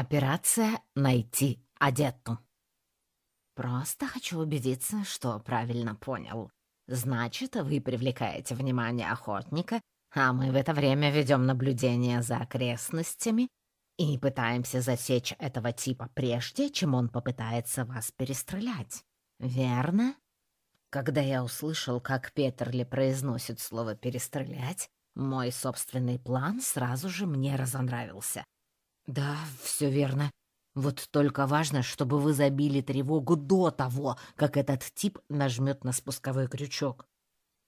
Операция «Найти одетту». Просто хочу убедиться, что правильно понял. Значит, вы привлекаете внимание охотника, а мы в это время ведем наблюдение за окрестностями и пытаемся засечь этого типа прежде, чем он попытается вас перестрелять. Верно? Когда я услышал, как Петерли произносит слово «перестрелять», мой собственный план сразу же мне разонравился. Да, все верно. Вот только важно, чтобы вы забили тревогу до того, как этот тип нажмет на спусковой крючок.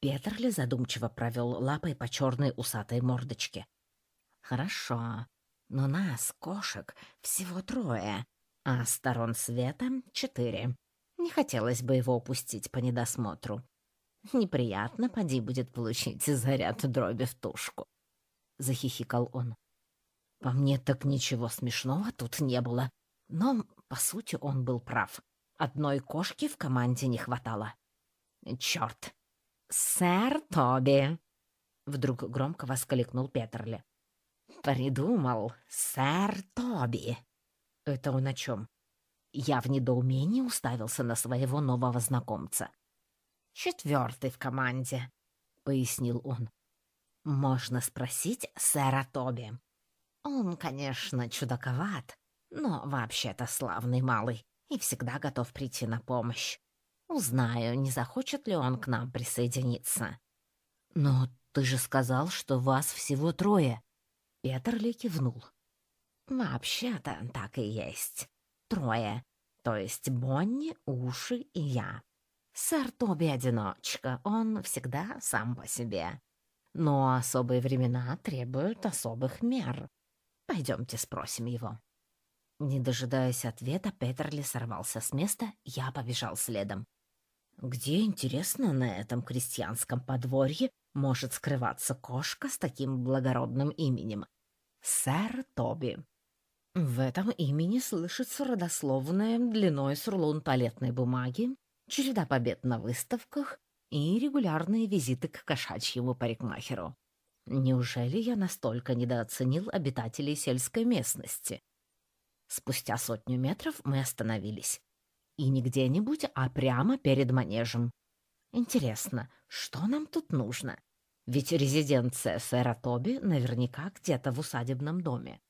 Петерли задумчиво провел лапой по черной усатой мордочке. Хорошо, но нас, кошек, всего трое, а сторон света — четыре. Не хотелось бы его упустить по недосмотру. Неприятно, поди, будет получить заряд дроби в тушку. Захихикал он. По мне так ничего смешного тут не было. Но, по сути, он был прав. Одной кошки в команде не хватало. Черт! «Сэр Тоби!» Вдруг громко воскликнул Петерли. «Придумал, сэр Тоби!» «Это он о чем?» Я в недоумении уставился на своего нового знакомца. «Четвертый в команде», — пояснил он. «Можно спросить сэра Тоби. Он, конечно, чудаковат, но вообще-то славный малый и всегда готов прийти на помощь. Узнаю, не захочет ли он к нам присоединиться. Но ты же сказал, что вас всего трое. Петерли кивнул. Вообще-то так и есть. Трое. То есть Бонни, Уши и я. Сэр Тоби одиночка, он всегда сам по себе. Но особые времена требуют особых мер. Пойдемте спросим его». Не дожидаясь ответа, Петерли сорвался с места, я побежал следом. Где, интересно, на этом крестьянском подворье может скрываться кошка с таким благородным именем? Сэр Тоби. В этом имени слышится родословная длиной с рулон туалетной бумаги, череда побед на выставках и регулярные визиты к кошачьему парикмахеру. Неужели я настолько недооценил обитателей сельской местности? Спустя сотню метров мы остановились. И не где-нибудь, а прямо перед манежем. Интересно, что нам тут нужно? Ведь резиденция сэра Тоби наверняка где-то в усадебном доме.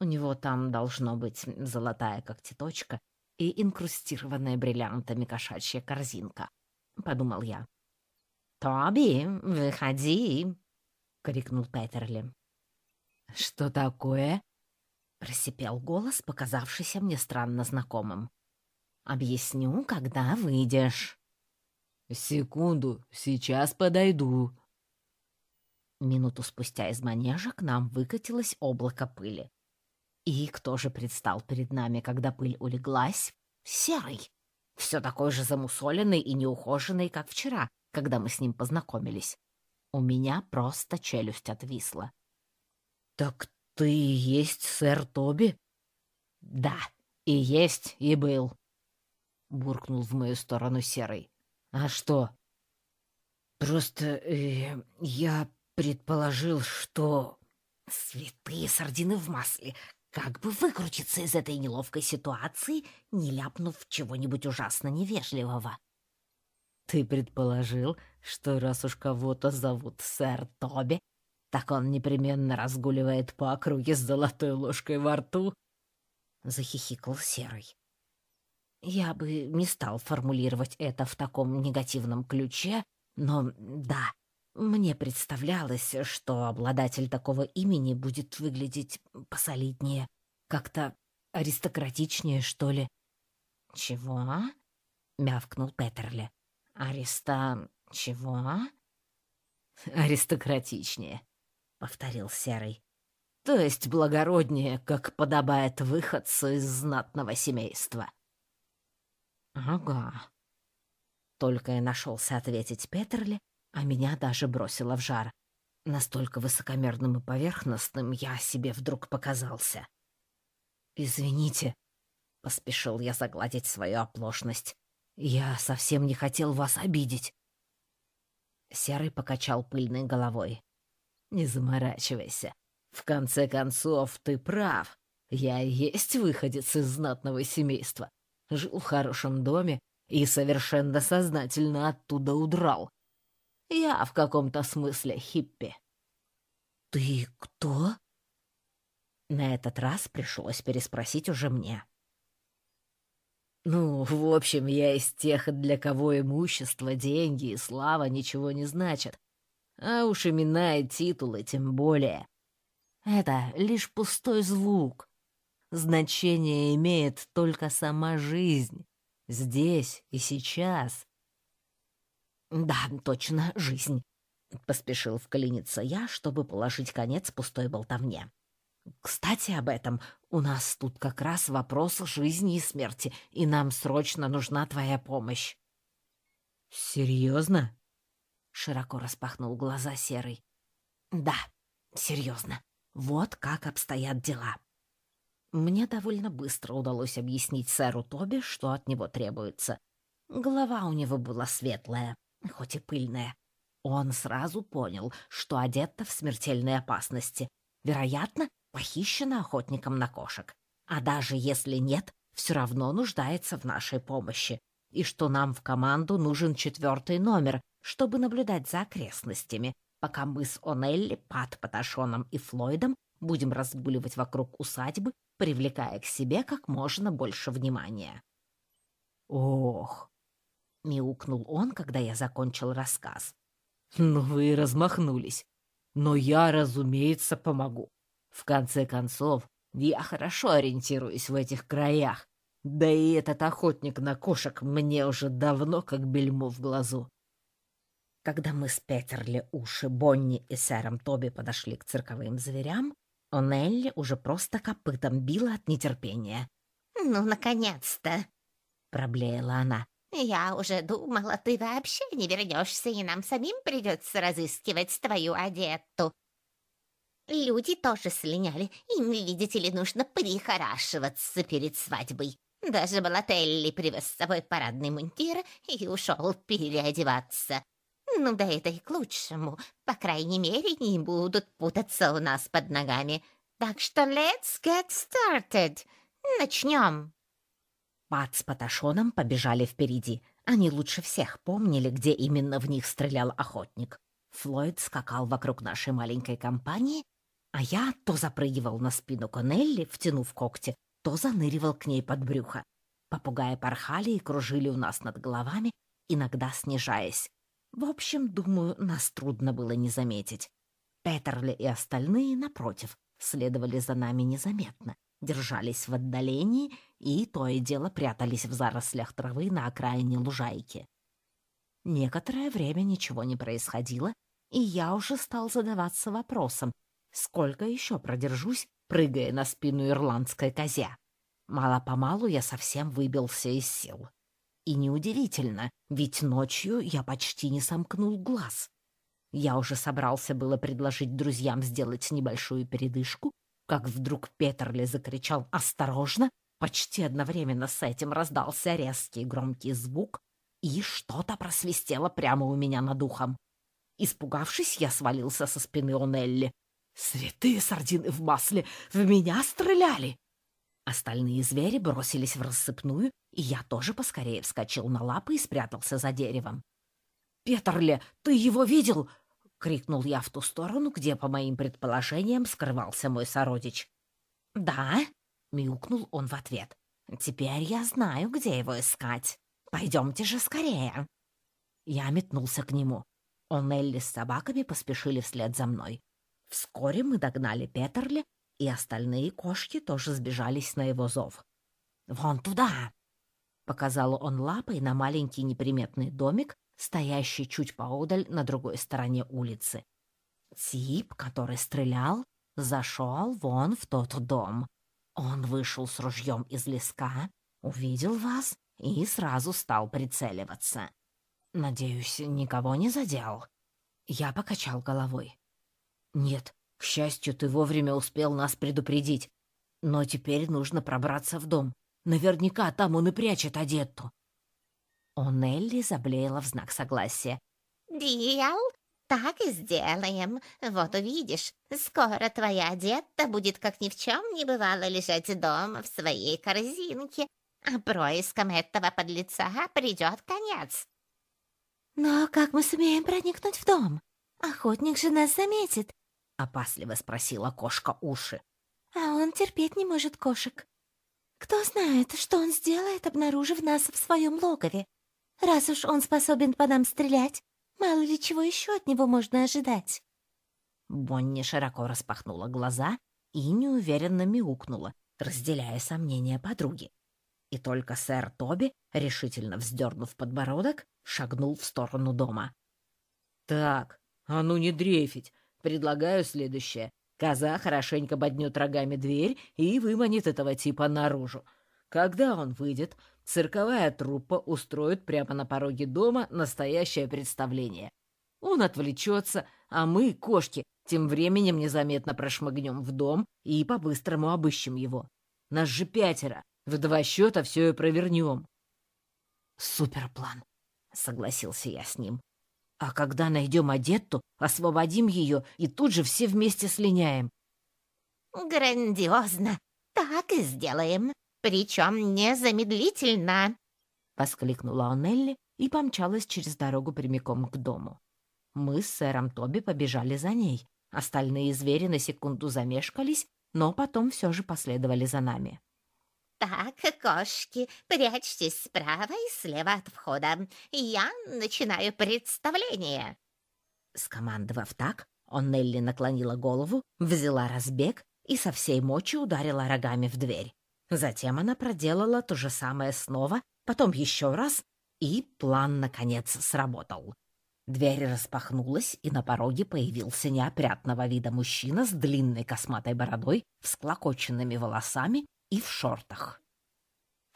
У него там должно быть золотая когтеточка и инкрустированная бриллиантами кошачья корзинка, — подумал я. «Тоби, выходи!» — крикнул Петерли. «Что такое?» — просипел голос, показавшийся мне странно знакомым. «Объясню, когда выйдешь». «Секунду, сейчас подойду». Минуту спустя из манежа к нам выкатилось облако пыли. И кто же предстал перед нами, когда пыль улеглась? Серый. Все такой же замусоленный и неухоженный, как вчера, когда мы с ним познакомились. У меня просто челюсть отвисла. «Так ты и есть сэр Тоби?» «Да, и есть, и был», — буркнул в мою сторону Серый. «А что?» «Просто э, я предположил, что...» «Святые сардины в масле! Как бы выкрутиться из этой неловкой ситуации, не ляпнув чего-нибудь ужасно невежливого?» «Ты предположил, что раз уж кого-то зовут сэр Тоби, так он непременно разгуливает по округе с золотой ложкой во рту?» Захихикал Серый. Я бы не стал формулировать это в таком негативном ключе, но да, мне представлялось, что обладатель такого имени будет выглядеть посолиднее, как-то аристократичнее, что ли. «Чего?» — мявкнул Петерли. «Ариста... чего?» «Аристократичнее», — повторил Серый. «То есть благороднее, как подобает выходцу из знатного семейства». «Ага». Только и нашелся ответить Петерли, а меня даже бросило в жар. Настолько высокомерным и поверхностным я себе вдруг показался. «Извините», — поспешил я загладить свою оплошность. «Я совсем не хотел вас обидеть». Серый покачал пыльной головой. «Не заморачивайся. В конце концов, ты прав. Я и есть выходец из знатного семейства. Жил в хорошем доме и совершенно сознательно оттуда удрал. Я в каком-то смысле хиппи. «Ты кто?» На этот раз пришлось переспросить уже мне. Ну, в общем, я из тех, для кого имущество, деньги и слава ничего не значат. А уж имена и титулы тем более. Это лишь пустой звук. Значение имеет только сама жизнь. Здесь и сейчас. Да, точно, жизнь. Поспешил вклиниться я, чтобы положить конец пустой болтовне. Кстати, об этом. У нас тут как раз вопрос жизни и смерти, и нам срочно нужна твоя помощь. Серьезно? Широко распахнул глаза Серый. Да, серьезно. Вот как обстоят дела. Мне довольно быстро удалось объяснить сэру Тоби, что от него требуется. Голова у него была светлая, хоть и пыльная. Он сразу понял, что одет-то в смертельной опасности. Вероятно, похищена охотником на кошек. А даже если нет, все равно нуждается в нашей помощи. И что нам в команду нужен четвертый номер, чтобы наблюдать за окрестностями, пока мы с Онелли, Пат Паташоном и Флойдом будем разгуливать вокруг усадьбы, привлекая к себе как можно больше внимания. «Ох!» — мяукнул он, когда я закончил рассказ. «Ну вы размахнулись. Но я, разумеется, помогу. В конце концов, я хорошо ориентируюсь в этих краях. Да и этот охотник на кошек мне уже давно как бельмо в глазу. Когда мы с Петерли, Уши, Бонни и сэром Тоби подошли к цирковым зверям, Онелли уже просто копытом била от нетерпения. «Ну, наконец-то!» — проблеяла она. «Я уже думала, ты вообще не вернешься, и нам самим придется разыскивать твою одетту. Люди тоже слиняли. Им, видите ли, нужно прихорашиваться перед свадьбой. Даже Балателли привез с собой парадный мундир и ушел переодеваться. Ну да это и к лучшему. По крайней мере, не будут путаться у нас под ногами. Так что let's get started. Начнем. Пат с Паташоном побежали впереди. Они лучше всех помнили, где именно в них стрелял охотник. Флойд скакал вокруг нашей маленькой компании, а я то запрыгивал на спину Конелли, втянув когти, то заныривал к ней под брюхо. Попугаи порхали и кружили у нас над головами, иногда снижаясь. В общем, думаю, нас трудно было не заметить. Петерли и остальные, напротив, следовали за нами незаметно, держались в отдалении и то и дело прятались в зарослях травы на окраине лужайки. Некоторое время ничего не происходило, и я уже стал задаваться вопросом, Сколько еще продержусь, прыгая на спину ирландской козе? Мало-помалу я совсем выбился из сил. И неудивительно, ведь ночью я почти не сомкнул глаз. Я уже собрался было предложить друзьям сделать небольшую передышку, как вдруг Петерли закричал «Осторожно!» Почти одновременно с этим раздался резкий громкий звук, и что-то просвистело прямо у меня над ухом. Испугавшись, я свалился со спины Онелли, Святые сардины в масле! В меня стреляли!» Остальные звери бросились в рассыпную, и я тоже поскорее вскочил на лапы и спрятался за деревом. «Петрле, ты его видел?» — крикнул я в ту сторону, где, по моим предположениям, скрывался мой сородич. «Да?» — мяукнул он в ответ. «Теперь я знаю, где его искать. Пойдемте же скорее!» Я метнулся к нему. Он Элли с собаками поспешили вслед за мной. Вскоре мы догнали Петерли, и остальные кошки тоже сбежались на его зов. «Вон туда!» — показал он лапой на маленький неприметный домик, стоящий чуть поодаль на другой стороне улицы. Тип, который стрелял, зашел вон в тот дом. Он вышел с ружьем из леска, увидел вас и сразу стал прицеливаться. Надеюсь, никого не задел. Я покачал головой. «Нет, к счастью, ты вовремя успел нас предупредить. Но теперь нужно пробраться в дом. Наверняка там он и прячет Адетту». Онелли заблеяла в знак согласия. «Дьял, Так и сделаем. Вот увидишь, скоро твоя детта будет как ни в чем не бывало лежать дома в своей корзинке, а происком этого подлеца придет конец. «Но как мы сумеем проникнуть в дом? Охотник же нас заметит», — опасливо спросила кошка уши. «А он терпеть не может кошек. Кто знает, что он сделает, обнаружив нас в своем логове. Раз уж он способен по нам стрелять, Мало ли чего еще от него можно ожидать. Бонни широко распахнула глаза и неуверенно мяукнула, разделяя сомнения подруги. И только сэр Тоби, решительно вздернув подбородок, шагнул в сторону дома. «Так, а ну не дрейфить. Предлагаю следующее. Коза хорошенько боднет рогами дверь и выманит этого типа наружу. Когда он выйдет, цирковая труппа устроит прямо на пороге дома настоящее представление. Он отвлечется, а мы, кошки, тем временем незаметно прошмыгнем в дом и по-быстрому обыщем его. Нас же пятеро, в два счета все и провернем. Суперплан, согласился я с ним. А когда найдем Адетту, освободим ее и тут же все вместе слиняем. Грандиозно! Так и сделаем причем незамедлительно!» — воскликнула Онелли и помчалась через дорогу прямиком к дому. Мы с сэром Тоби побежали за ней. Остальные звери на секунду замешкались, но потом все же последовали за нами. «Так, кошки, прячьтесь справа и слева от входа. Я начинаю представление!» Скомандовав так, Онелли наклонила голову, взяла разбег и со всей мочи ударила рогами в дверь. Затем она проделала то же самое снова, потом еще раз, и план, наконец, сработал. Дверь распахнулась, и на пороге появился неопрятного вида мужчина с длинной косматой бородой, всклокоченными волосами и в шортах.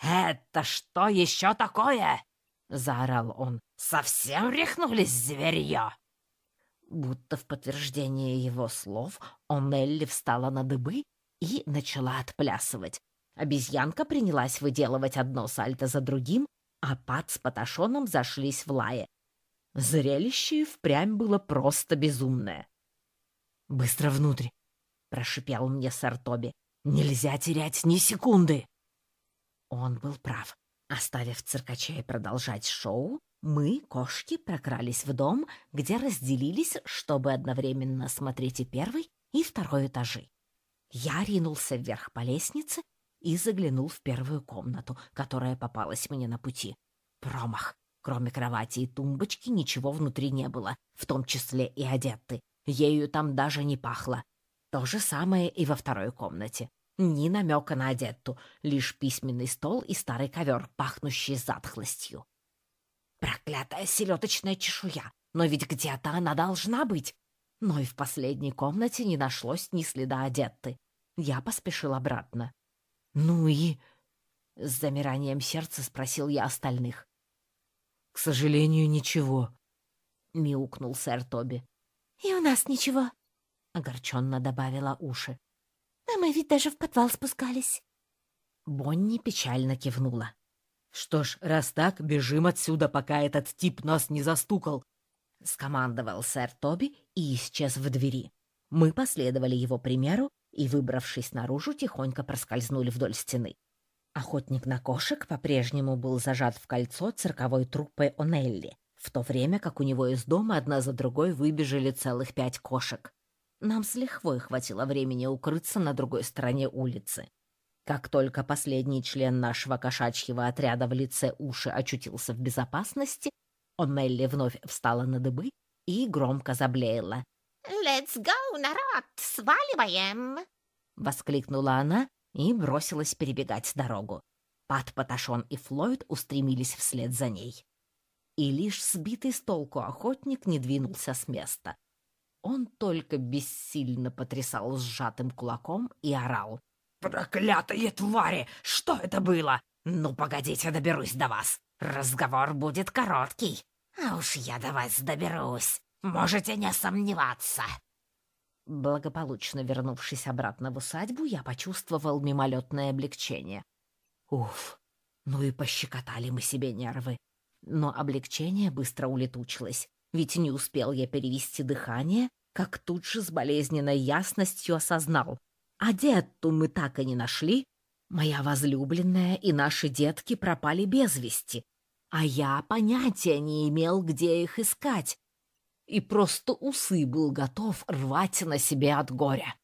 «Это что еще такое?» — заорал он. «Совсем рехнулись зверье?» Будто в подтверждение его слов Онелли встала на дыбы и начала отплясывать, Обезьянка принялась выделывать одно сальто за другим, а Пат с Паташоном зашлись в лае. Зрелище впрямь было просто безумное. «Быстро внутрь!» — прошипел мне сэр Тоби. «Нельзя терять ни секунды!» Он был прав. Оставив циркачей продолжать шоу, мы, кошки, прокрались в дом, где разделились, чтобы одновременно смотреть и первый, и второй этажи. Я ринулся вверх по лестнице и заглянул в первую комнату, которая попалась мне на пути. Промах. Кроме кровати и тумбочки ничего внутри не было, в том числе и одеты. Ею там даже не пахло. То же самое и во второй комнате. Ни намека на одетту, лишь письменный стол и старый ковер, пахнущий затхлостью. Проклятая селедочная чешуя! Но ведь где-то она должна быть. Но и в последней комнате не нашлось ни следа одетты. Я поспешил обратно. «Ну и...» — с замиранием сердца спросил я остальных. «К сожалению, ничего», — мяукнул сэр Тоби. «И у нас ничего», — огорченно добавила уши. «А мы ведь даже в подвал спускались». Бонни печально кивнула. «Что ж, раз так, бежим отсюда, пока этот тип нас не застукал», — скомандовал сэр Тоби и исчез в двери. Мы последовали его примеру и, выбравшись наружу, тихонько проскользнули вдоль стены. Охотник на кошек по-прежнему был зажат в кольцо цирковой труппой Онелли, в то время как у него из дома одна за другой выбежали целых пять кошек. Нам с лихвой хватило времени укрыться на другой стороне улицы. Как только последний член нашего кошачьего отряда в лице уши очутился в безопасности, Онелли вновь встала на дыбы и громко заблеяла. «Let's go, народ! Сваливаем!» — воскликнула она и бросилась перебегать дорогу. Пат, Паташон и Флойд устремились вслед за ней. И лишь сбитый с толку охотник не двинулся с места. Он только бессильно потрясал сжатым кулаком и орал. «Проклятые твари! Что это было? Ну, погодите, доберусь до вас. Разговор будет короткий. А уж я до вас доберусь. Можете не сомневаться. Благополучно вернувшись обратно в усадьбу, я почувствовал мимолетное облегчение. Уф, ну и пощекотали мы себе нервы. Но облегчение быстро улетучилось. Ведь не успел я перевести дыхание, как тут же с болезненной ясностью осознал. А Детту мы так и не нашли. Моя возлюбленная и наши детки пропали без вести, а я понятия не имел, где их искать, и просто усы был готов рвать на себе от горя.